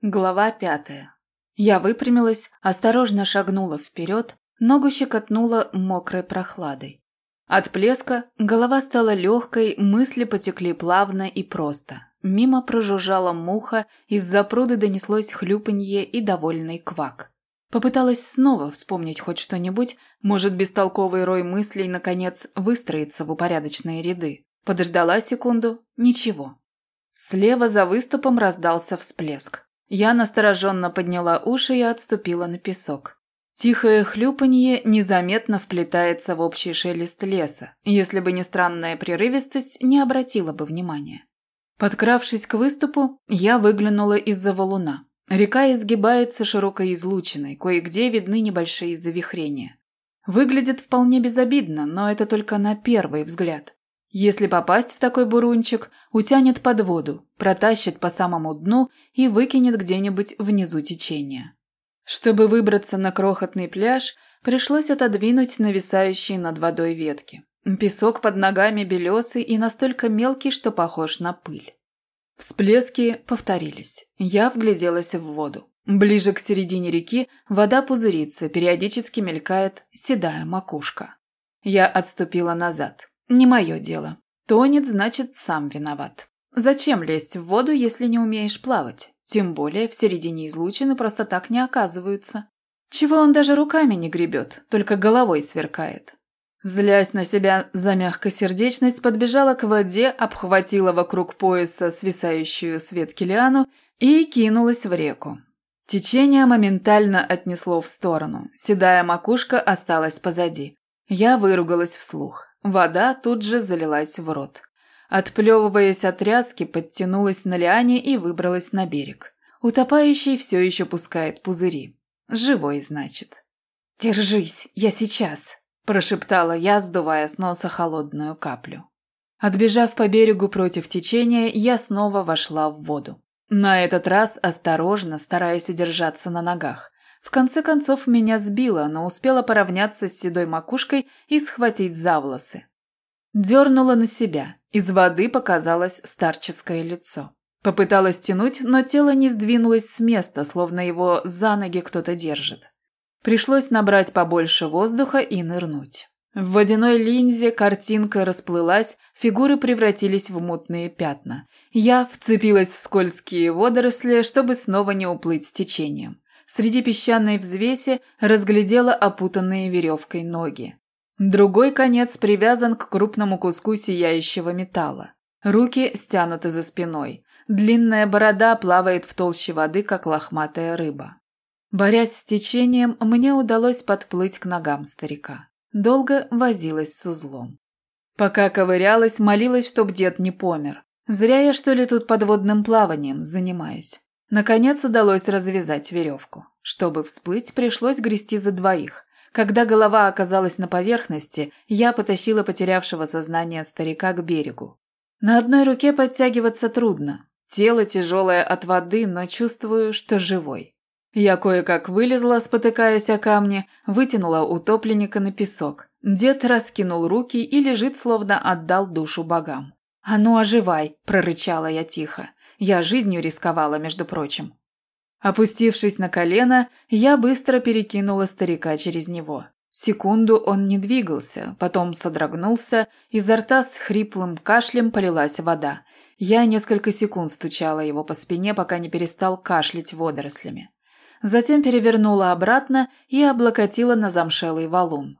Глава пятая. Я выпрямилась, осторожно шагнула вперед, ногу щекотнула мокрой прохладой. От плеска голова стала легкой, мысли потекли плавно и просто. Мимо прожужжала муха, из-за пруды донеслось хлюпанье и довольный квак. Попыталась снова вспомнить хоть что-нибудь, может, бестолковый рой мыслей, наконец, выстроится в упорядоченные ряды. Подождала секунду – ничего. Слева за выступом раздался всплеск. Я настороженно подняла уши и отступила на песок. Тихое хлюпанье незаметно вплетается в общий шелест леса. Если бы не странная прерывистость, не обратила бы внимания. Подкравшись к выступу, я выглянула из-за валуна. Река изгибается широкой излучиной, кое-где видны небольшие завихрения. Выглядит вполне безобидно, но это только на первый взгляд. Если попасть в такой бурунчик, утянет под воду, протащит по самому дну и выкинет где-нибудь внизу течения. Чтобы выбраться на крохотный пляж, пришлось отодвинуть нависающие над водой ветки. Песок под ногами белесый и настолько мелкий, что похож на пыль. Всплески повторились. Я вгляделась в воду. Ближе к середине реки вода пузырится, периодически мелькает седая макушка. Я отступила назад. Не мое дело. Тонет, значит, сам виноват. Зачем лезть в воду, если не умеешь плавать? Тем более в середине излучины просто так не оказываются. Чего он даже руками не гребет, только головой сверкает. Злясь на себя за мягкосердечность, подбежала к воде, обхватила вокруг пояса свисающую с ветки лиану и кинулась в реку. Течение моментально отнесло в сторону. Седая макушка осталась позади. Я выругалась вслух. Вода тут же залилась в рот. Отплевываясь от тряски, подтянулась на лиане и выбралась на берег. Утопающий все еще пускает пузыри. Живой, значит. «Держись, я сейчас», – прошептала я, сдувая с носа холодную каплю. Отбежав по берегу против течения, я снова вошла в воду. На этот раз осторожно, стараясь удержаться на ногах. В конце концов меня сбило, но успела поравняться с седой макушкой и схватить за волосы. Дернула на себя. Из воды показалось старческое лицо. Попыталась тянуть, но тело не сдвинулось с места, словно его за ноги кто-то держит. Пришлось набрать побольше воздуха и нырнуть. В водяной линзе картинка расплылась, фигуры превратились в мутные пятна. Я вцепилась в скользкие водоросли, чтобы снова не уплыть с течением среди песчаной взвеси разглядела опутанные веревкой ноги. Другой конец привязан к крупному куску сияющего металла. Руки стянуты за спиной. Длинная борода плавает в толще воды, как лохматая рыба. Борясь с течением, мне удалось подплыть к ногам старика. Долго возилась с узлом. Пока ковырялась, молилась, чтоб дед не помер. Зря я, что ли, тут подводным плаванием занимаюсь. Наконец удалось развязать веревку. Чтобы всплыть, пришлось грести за двоих. Когда голова оказалась на поверхности, я потащила потерявшего сознание старика к берегу. На одной руке подтягиваться трудно. Тело тяжелое от воды, но чувствую, что живой. Я кое-как вылезла, спотыкаясь о камни, вытянула утопленника на песок. Дед раскинул руки и лежит, словно отдал душу богам. «А ну, оживай!» – прорычала я тихо. Я жизнью рисковала, между прочим. Опустившись на колено, я быстро перекинула старика через него. Секунду он не двигался, потом содрогнулся, изо рта с хриплым кашлем полилась вода. Я несколько секунд стучала его по спине, пока не перестал кашлять водорослями. Затем перевернула обратно и облокотила на замшелый валун.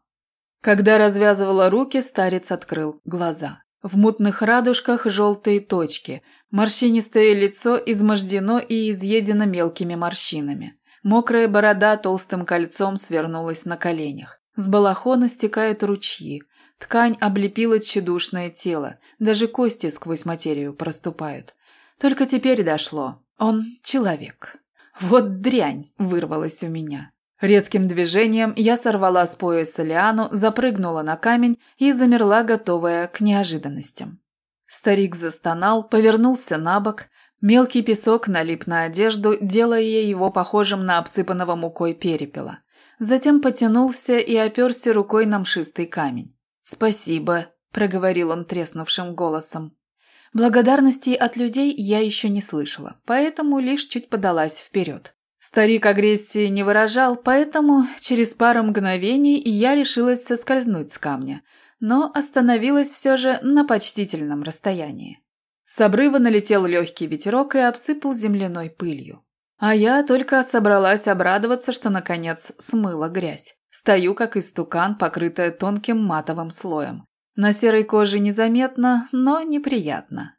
Когда развязывала руки, старец открыл глаза. В мутных радужках желтые точки, Морщинистое лицо измождено и изъедено мелкими морщинами. Мокрая борода толстым кольцом свернулась на коленях. С балахона стекают ручьи. Ткань облепила тщедушное тело. Даже кости сквозь материю проступают. Только теперь дошло. Он человек. Вот дрянь вырвалась у меня. Резким движением я сорвала с пояса лиану, запрыгнула на камень и замерла, готовая к неожиданностям. Старик застонал, повернулся на бок. Мелкий песок налип на одежду, делая его похожим на обсыпанного мукой перепела. Затем потянулся и оперся рукой на мшистый камень. «Спасибо», – проговорил он треснувшим голосом. Благодарностей от людей я еще не слышала, поэтому лишь чуть подалась вперед. Старик агрессии не выражал, поэтому через пару мгновений я решилась соскользнуть с камня, но остановилась все же на почтительном расстоянии. С обрыва налетел легкий ветерок и обсыпал земляной пылью. А я только собралась обрадоваться, что наконец смыла грязь. Стою, как истукан, покрытая тонким матовым слоем. На серой коже незаметно, но неприятно.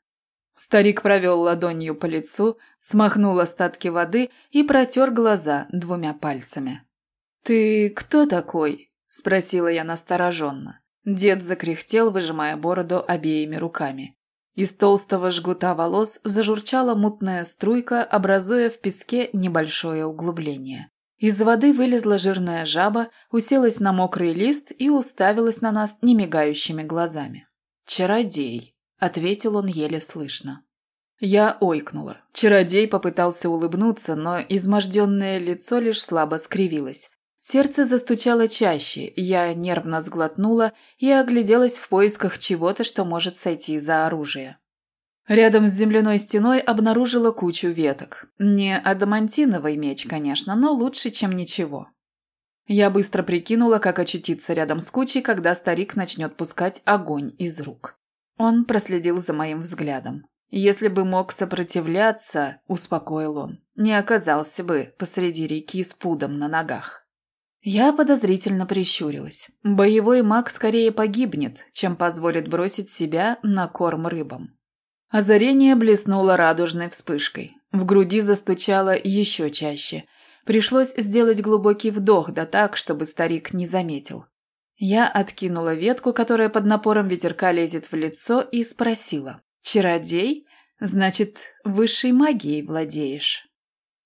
Старик провел ладонью по лицу, смахнул остатки воды и протер глаза двумя пальцами. «Ты кто такой?» – спросила я настороженно. Дед закряхтел, выжимая бороду обеими руками. Из толстого жгута волос зажурчала мутная струйка, образуя в песке небольшое углубление. Из воды вылезла жирная жаба, уселась на мокрый лист и уставилась на нас немигающими глазами. «Чародей», — ответил он еле слышно. Я ойкнула. Чародей попытался улыбнуться, но изможденное лицо лишь слабо скривилось. Сердце застучало чаще, я нервно сглотнула и огляделась в поисках чего-то, что может сойти за оружие. Рядом с земляной стеной обнаружила кучу веток. Не адамантиновый меч, конечно, но лучше, чем ничего. Я быстро прикинула, как очутиться рядом с кучей, когда старик начнет пускать огонь из рук. Он проследил за моим взглядом. Если бы мог сопротивляться, успокоил он, не оказался бы посреди реки с пудом на ногах. Я подозрительно прищурилась. Боевой маг скорее погибнет, чем позволит бросить себя на корм рыбам. Озарение блеснуло радужной вспышкой. В груди застучало еще чаще. Пришлось сделать глубокий вдох, да так, чтобы старик не заметил. Я откинула ветку, которая под напором ветерка лезет в лицо, и спросила. «Чародей? Значит, высшей магией владеешь?»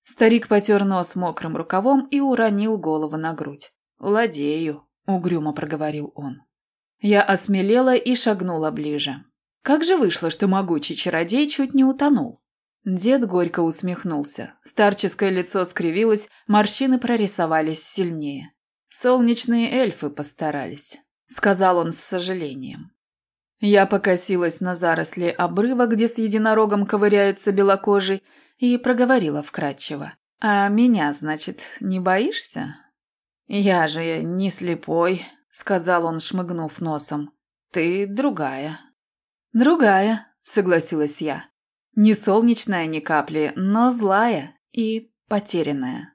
Старик потер нос мокрым рукавом и уронил голову на грудь. «Владею», — угрюмо проговорил он. Я осмелела и шагнула ближе. «Как же вышло, что могучий чародей чуть не утонул?» Дед горько усмехнулся. Старческое лицо скривилось, морщины прорисовались сильнее. «Солнечные эльфы постарались», — сказал он с сожалением. Я покосилась на заросли обрыва, где с единорогом ковыряется белокожий, и проговорила вкратчиво. «А меня, значит, не боишься?» «Я же не слепой», — сказал он, шмыгнув носом. «Ты другая». «Другая», — согласилась я. «Не солнечная ни капли, но злая и потерянная».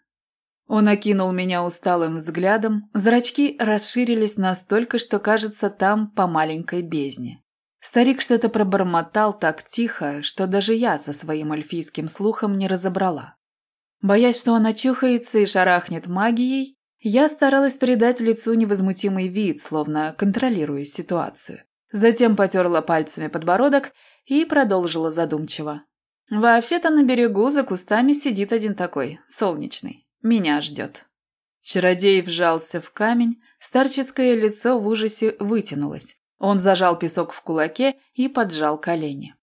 Он окинул меня усталым взглядом, зрачки расширились настолько, что кажется там по маленькой бездне. Старик что-то пробормотал так тихо, что даже я со своим эльфийским слухом не разобрала. Боясь, что он очухается и шарахнет магией, я старалась придать лицу невозмутимый вид, словно контролируя ситуацию. Затем потерла пальцами подбородок и продолжила задумчиво. «Вообще-то на берегу за кустами сидит один такой, солнечный. Меня ждет». Чародей вжался в камень, старческое лицо в ужасе вытянулось. Он зажал песок в кулаке и поджал колени.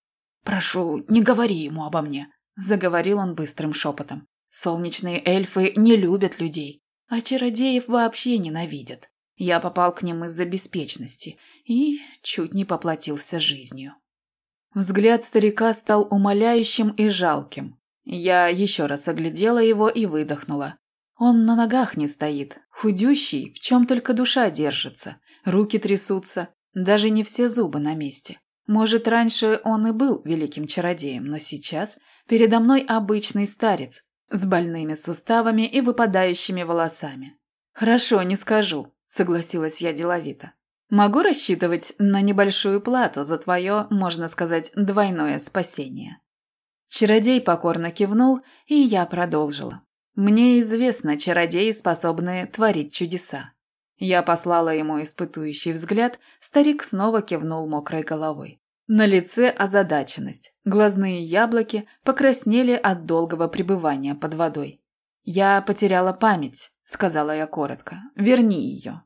«Прошу, не говори ему обо мне», – заговорил он быстрым шепотом. «Солнечные эльфы не любят людей, а чародеев вообще ненавидят. Я попал к ним из-за беспечности и чуть не поплатился жизнью». Взгляд старика стал умоляющим и жалким. Я еще раз оглядела его и выдохнула. Он на ногах не стоит, худющий, в чем только душа держится. Руки трясутся, даже не все зубы на месте. Может, раньше он и был великим чародеем, но сейчас передо мной обычный старец с больными суставами и выпадающими волосами. «Хорошо, не скажу», — согласилась я деловито. «Могу рассчитывать на небольшую плату за твое, можно сказать, двойное спасение». Чародей покорно кивнул, и я продолжила. «Мне известно, чародеи, способные творить чудеса. Я послала ему испытующий взгляд, старик снова кивнул мокрой головой. На лице озадаченность. Глазные яблоки покраснели от долгого пребывания под водой. «Я потеряла память», — сказала я коротко. «Верни ее».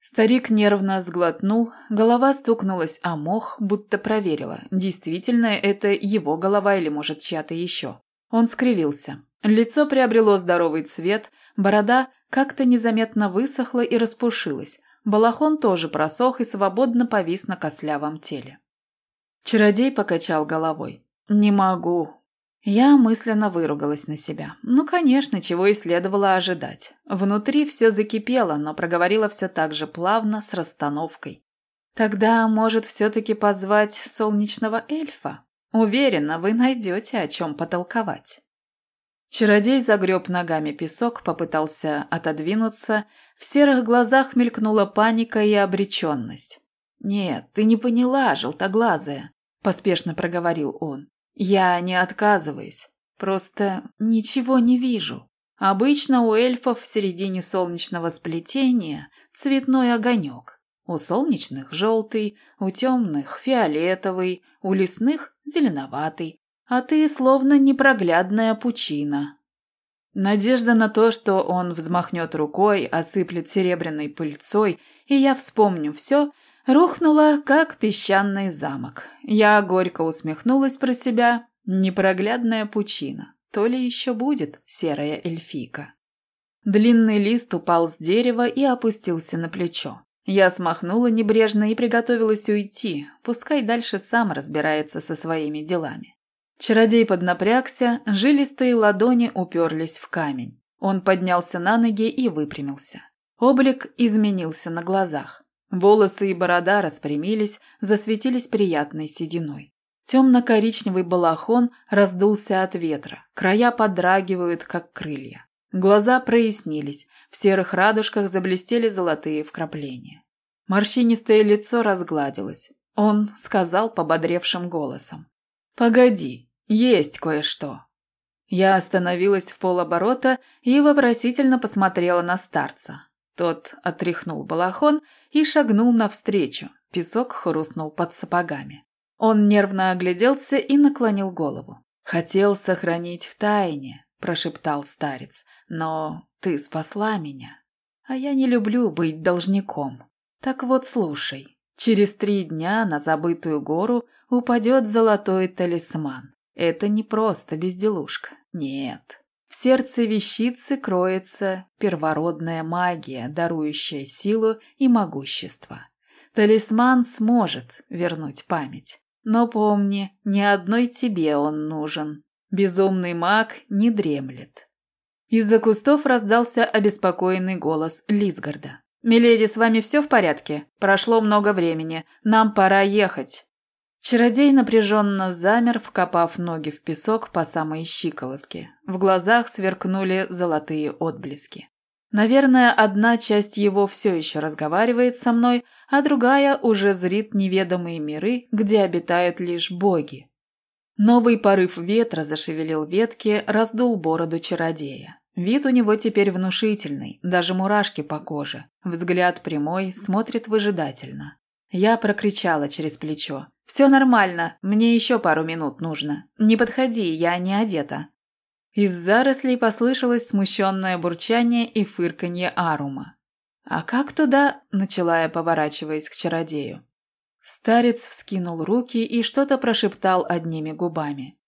Старик нервно сглотнул, голова стукнулась о мох, будто проверила, действительно это его голова или, может, чья-то еще. Он скривился. Лицо приобрело здоровый цвет, борода как-то незаметно высохла и распушилась. Балахон тоже просох и свободно повис на кослявом теле. Чародей покачал головой. «Не могу». Я мысленно выругалась на себя. Ну, конечно, чего и следовало ожидать. Внутри все закипело, но проговорила все так же плавно, с расстановкой. «Тогда, может, все-таки позвать солнечного эльфа? Уверена, вы найдете о чем потолковать». Чародей загреб ногами песок, попытался отодвинуться. В серых глазах мелькнула паника и обреченность. «Нет, ты не поняла, желтоглазая», – поспешно проговорил он. «Я не отказываюсь. Просто ничего не вижу. Обычно у эльфов в середине солнечного сплетения цветной огонек. У солнечных – желтый, у темных – фиолетовый, у лесных – зеленоватый, а ты словно непроглядная пучина. Надежда на то, что он взмахнет рукой, осыплет серебряной пыльцой, и я вспомню все, рухнула, как песчаный замок. Я горько усмехнулась про себя. Непроглядная пучина. То ли еще будет серая эльфийка. Длинный лист упал с дерева и опустился на плечо. Я смахнула небрежно и приготовилась уйти, пускай дальше сам разбирается со своими делами. Чародей поднапрягся, жилистые ладони уперлись в камень. Он поднялся на ноги и выпрямился. Облик изменился на глазах. Волосы и борода распрямились, засветились приятной сединой. Темно-коричневый балахон раздулся от ветра, края подрагивают, как крылья. Глаза прояснились, в серых радужках заблестели золотые вкрапления. Морщинистое лицо разгладилось. Он сказал пободревшим голосом. «Погоди, есть кое-что. Я остановилась в полоборота и вопросительно посмотрела на старца. Тот отряхнул балахон и шагнул навстречу. Песок хрустнул под сапогами. Он нервно огляделся и наклонил голову. «Хотел сохранить в тайне», – прошептал старец, – «но ты спасла меня. А я не люблю быть должником. Так вот, слушай, через три дня на забытую гору упадет золотой талисман. Это не просто безделушка. Нет. В сердце вещицы кроется первородная магия, дарующая силу и могущество. Талисман сможет вернуть память. Но помни, ни одной тебе он нужен. Безумный маг не дремлет. Из-за кустов раздался обеспокоенный голос Лисгарда. «Миледи, с вами все в порядке? Прошло много времени. Нам пора ехать». Чародей напряженно замер, вкопав ноги в песок по самой щиколотке. В глазах сверкнули золотые отблески. Наверное, одна часть его все еще разговаривает со мной, а другая уже зрит неведомые миры, где обитают лишь боги. Новый порыв ветра зашевелил ветки, раздул бороду чародея. Вид у него теперь внушительный, даже мурашки по коже. Взгляд прямой, смотрит выжидательно. Я прокричала через плечо. «Все нормально, мне еще пару минут нужно. Не подходи, я не одета». Из зарослей послышалось смущенное бурчание и фырканье Арума. «А как туда?» – начала я, поворачиваясь к чародею. Старец вскинул руки и что-то прошептал одними губами.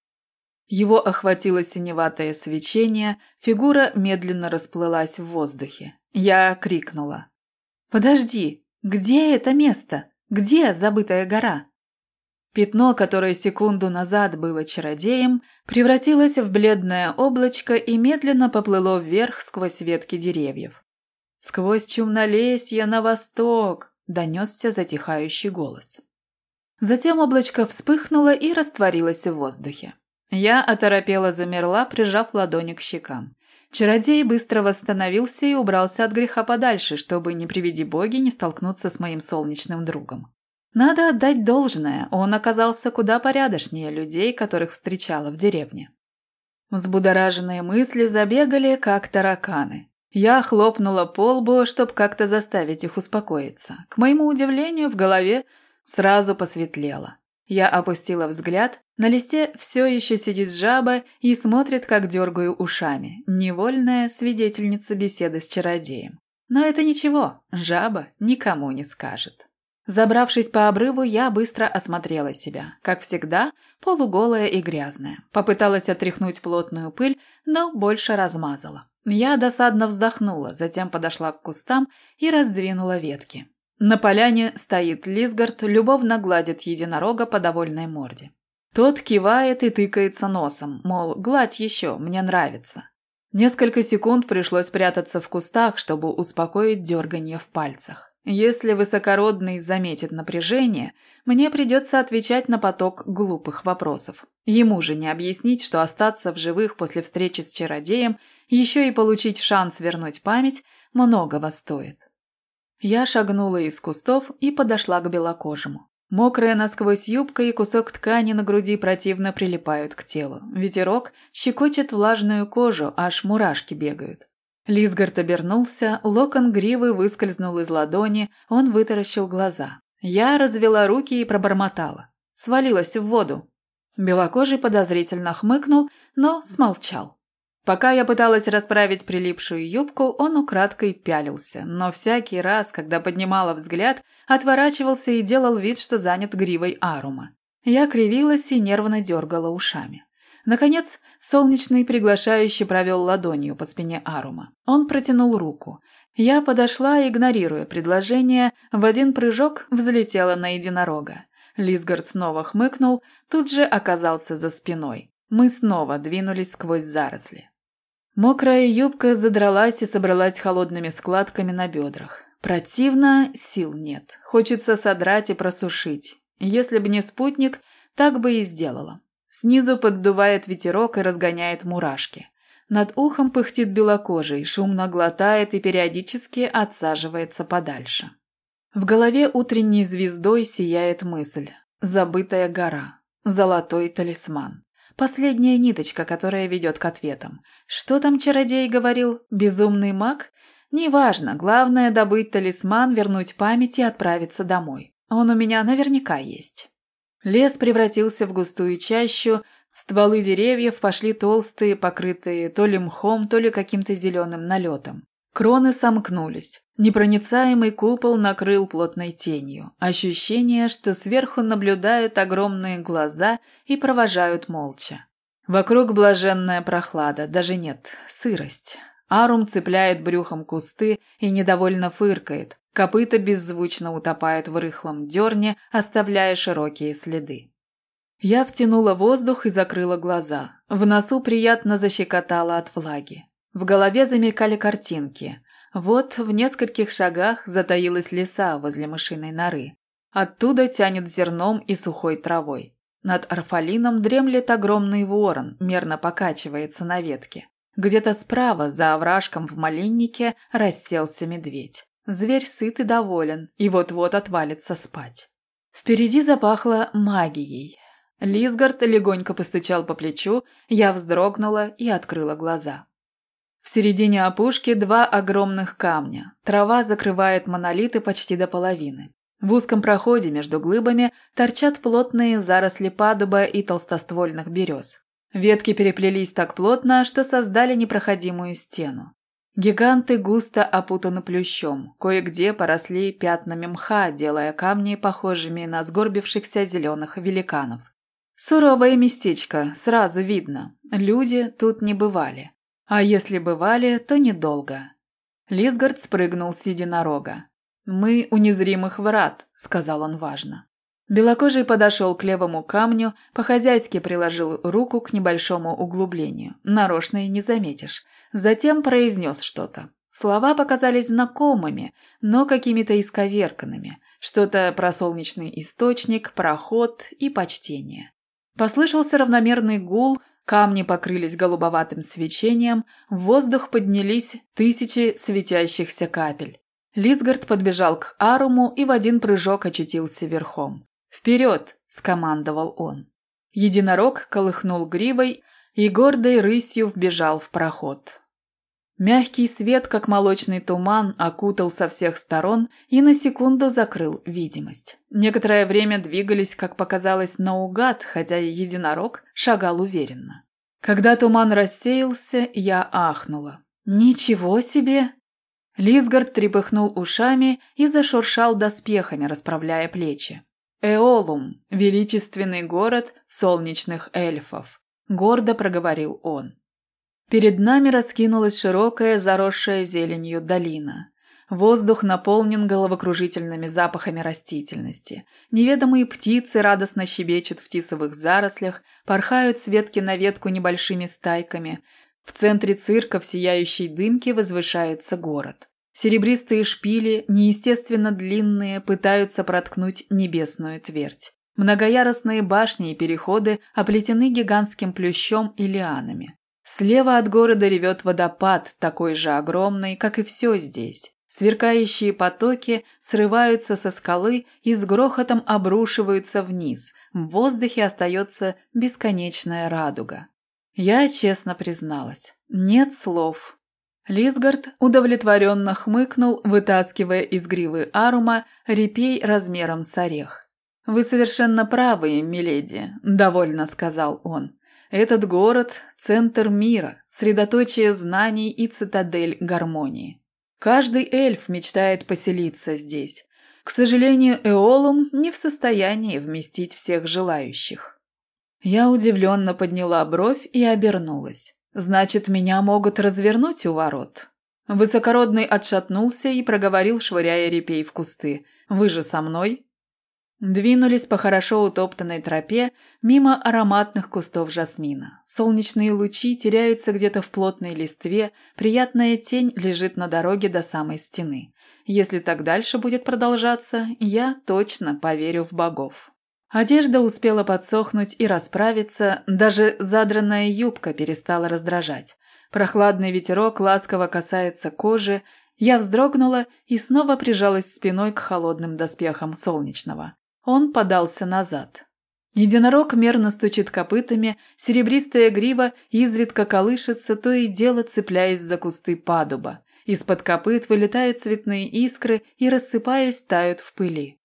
Его охватило синеватое свечение, фигура медленно расплылась в воздухе. Я крикнула. «Подожди, где это место? Где забытая гора?» Пятно, которое секунду назад было чародеем, превратилось в бледное облачко и медленно поплыло вверх сквозь ветки деревьев. «Сквозь чумнолесье на восток!» – донесся затихающий голос. Затем облачко вспыхнуло и растворилось в воздухе. Я оторопела замерла, прижав ладони к щекам. Чародей быстро восстановился и убрался от греха подальше, чтобы, не приведи боги, не столкнуться с моим солнечным другом. Надо отдать должное, он оказался куда порядочнее людей, которых встречала в деревне. Взбудораженные мысли забегали, как тараканы. Я хлопнула по лбу, чтобы как-то заставить их успокоиться. К моему удивлению, в голове сразу посветлело. Я опустила взгляд, на листе все еще сидит жаба и смотрит, как дергаю ушами. Невольная свидетельница беседы с чародеем. Но это ничего, жаба никому не скажет. Забравшись по обрыву, я быстро осмотрела себя. Как всегда, полуголая и грязная. Попыталась отряхнуть плотную пыль, но больше размазала. Я досадно вздохнула, затем подошла к кустам и раздвинула ветки. На поляне стоит Лисгард, любовно гладит единорога по довольной морде. Тот кивает и тыкается носом, мол, гладь еще, мне нравится. Несколько секунд пришлось прятаться в кустах, чтобы успокоить дерганье в пальцах. Если высокородный заметит напряжение, мне придется отвечать на поток глупых вопросов. Ему же не объяснить, что остаться в живых после встречи с чародеем, еще и получить шанс вернуть память, многого стоит. Я шагнула из кустов и подошла к белокожему. Мокрая насквозь юбка и кусок ткани на груди противно прилипают к телу. Ветерок щекочет влажную кожу, аж мурашки бегают. Лисгард обернулся, локон гривы выскользнул из ладони, он вытаращил глаза. Я развела руки и пробормотала. Свалилась в воду. Белокожий подозрительно хмыкнул, но смолчал. Пока я пыталась расправить прилипшую юбку, он украдкой пялился, но всякий раз, когда поднимала взгляд, отворачивался и делал вид, что занят гривой Арума. Я кривилась и нервно дергала ушами. Наконец, солнечный приглашающий провел ладонью по спине Арума. Он протянул руку. Я подошла, игнорируя предложение, в один прыжок взлетела на единорога. Лисгард снова хмыкнул, тут же оказался за спиной. Мы снова двинулись сквозь заросли. Мокрая юбка задралась и собралась холодными складками на бедрах. Противно, сил нет. Хочется содрать и просушить. Если бы не спутник, так бы и сделала. Снизу поддувает ветерок и разгоняет мурашки. Над ухом пыхтит белокожий, шумно глотает и периодически отсаживается подальше. В голове утренней звездой сияет мысль. Забытая гора. Золотой талисман. Последняя ниточка, которая ведет к ответам. Что там чародей говорил? Безумный маг? Неважно, главное добыть талисман, вернуть память и отправиться домой. Он у меня наверняка есть. Лес превратился в густую чащу, стволы деревьев пошли толстые, покрытые то ли мхом, то ли каким-то зеленым налетом. Кроны сомкнулись. Непроницаемый купол накрыл плотной тенью. Ощущение, что сверху наблюдают огромные глаза и провожают молча. Вокруг блаженная прохлада, даже нет, сырость. Арум цепляет брюхом кусты и недовольно фыркает. Копыта беззвучно утопают в рыхлом дерне, оставляя широкие следы. Я втянула воздух и закрыла глаза. В носу приятно защекотало от влаги. В голове замелькали картинки. Вот в нескольких шагах затаилась леса возле мышиной норы. Оттуда тянет зерном и сухой травой. Над Арфалином дремлет огромный ворон, мерно покачивается на ветке. Где-то справа, за овражком в малиннике, расселся медведь. Зверь сыт и доволен, и вот-вот отвалится спать. Впереди запахло магией. Лисгард легонько постучал по плечу, я вздрогнула и открыла глаза. В середине опушки два огромных камня. Трава закрывает монолиты почти до половины. В узком проходе между глыбами торчат плотные заросли падуба и толстоствольных берез. Ветки переплелись так плотно, что создали непроходимую стену. Гиганты густо опутаны плющом, кое-где поросли пятнами мха, делая камни похожими на сгорбившихся зеленых великанов. Суровое местечко, сразу видно. Люди тут не бывали. А если бывали, то недолго. Лисгард спрыгнул с единорога. «Мы у незримых врат», — сказал он важно. Белокожий подошел к левому камню, по-хозяйски приложил руку к небольшому углублению. Нарочно и не заметишь. Затем произнес что-то. Слова показались знакомыми, но какими-то исковерканными. Что-то про солнечный источник, проход и почтение. Послышался равномерный гул, Камни покрылись голубоватым свечением, в воздух поднялись тысячи светящихся капель. Лисгард подбежал к Аруму и в один прыжок очутился верхом. «Вперед!» – скомандовал он. Единорог колыхнул гривой и гордой рысью вбежал в проход. Мягкий свет, как молочный туман, окутал со всех сторон и на секунду закрыл видимость. Некоторое время двигались, как показалось, наугад, хотя единорог шагал уверенно. Когда туман рассеялся, я ахнула. «Ничего себе!» Лисгард трепыхнул ушами и зашуршал доспехами, расправляя плечи. «Эолум – величественный город солнечных эльфов», – гордо проговорил он. Перед нами раскинулась широкая, заросшая зеленью долина. Воздух наполнен головокружительными запахами растительности. Неведомые птицы радостно щебечут в тисовых зарослях, порхают с ветки на ветку небольшими стайками. В центре цирка в сияющей дымке возвышается город. Серебристые шпили, неестественно длинные, пытаются проткнуть небесную твердь. Многоярусные башни и переходы оплетены гигантским плющом и лианами. Слева от города ревет водопад, такой же огромный, как и все здесь. Сверкающие потоки срываются со скалы и с грохотом обрушиваются вниз. В воздухе остается бесконечная радуга. Я честно призналась. Нет слов. Лисгард удовлетворенно хмыкнул, вытаскивая из гривы Арума репей размером с орех. «Вы совершенно правы, миледи», – довольно сказал он. «Этот город – центр мира, средоточие знаний и цитадель гармонии. Каждый эльф мечтает поселиться здесь. К сожалению, Эолум не в состоянии вместить всех желающих. Я удивленно подняла бровь и обернулась. Значит, меня могут развернуть у ворот. Высокородный отшатнулся и проговорил, швыряя репей в кусты. «Вы же со мной?» Двинулись по хорошо утоптанной тропе мимо ароматных кустов жасмина. Солнечные лучи теряются где-то в плотной листве, приятная тень лежит на дороге до самой стены. Если так дальше будет продолжаться, я точно поверю в богов. Одежда успела подсохнуть и расправиться, даже задранная юбка перестала раздражать. Прохладный ветерок ласково касается кожи, я вздрогнула и снова прижалась спиной к холодным доспехам солнечного. Он подался назад. Единорог мерно стучит копытами, серебристая грива изредка колышется, то и дело цепляясь за кусты падуба. Из-под копыт вылетают цветные искры и, рассыпаясь, тают в пыли.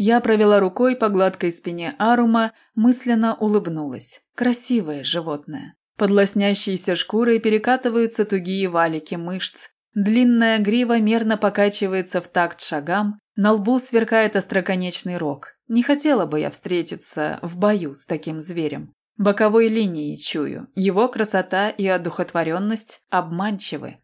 Я провела рукой по гладкой спине Арума, мысленно улыбнулась. Красивое животное. Под лоснящейся шкурой перекатываются тугие валики мышц. Длинная грива мерно покачивается в такт шагам, на лбу сверкает остроконечный рог. Не хотела бы я встретиться в бою с таким зверем. Боковой линии чую. Его красота и одухотворенность обманчивы.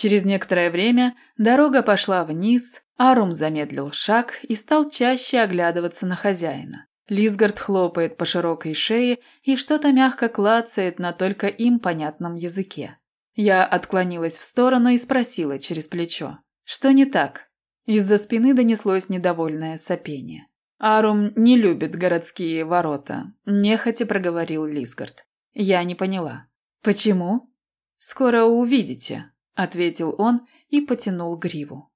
Через некоторое время дорога пошла вниз, Арум замедлил шаг и стал чаще оглядываться на хозяина. Лисгард хлопает по широкой шее и что-то мягко клацает на только им понятном языке. Я отклонилась в сторону и спросила через плечо. «Что не так?» Из-за спины донеслось недовольное сопение. «Арум не любит городские ворота», – нехотя проговорил Лисгард. Я не поняла. «Почему?» «Скоро увидите», – ответил он и потянул гриву.